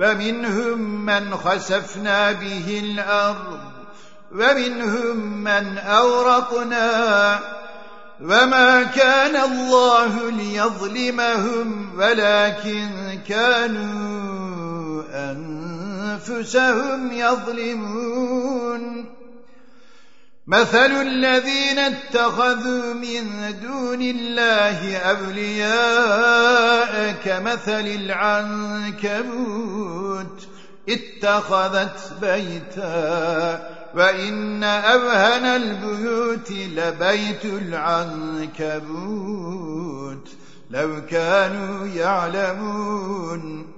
ومنهم من خسفنا به الأرض ومنهم من أورقنا وما كان الله ليظلمهم ولكن كانوا أنفسهم يظلمون. مثل الذين اتخذوا من دون الله أولياء كمثل العنكبوت. اتخذت بيتا وإن أبهن البيوت لبيت العنكبوت. لو كانوا يعلمون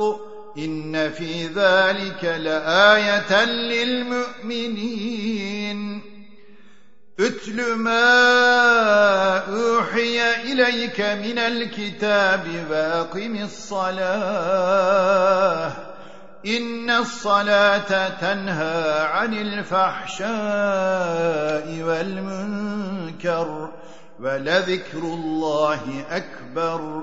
الحق إن في ذلك لآية للمؤمنين. اتل ما أوحي إليك من الكتاب وأقم الصلاة. إن الصلاة تنهى عن الفحشاء والمنكر ولذكر الله أكبر.